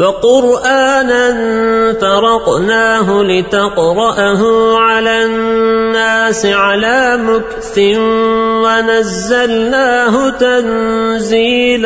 وقرآنا فرقناه لتقرأه على الناس على مكث ونزلناه تنزيلاً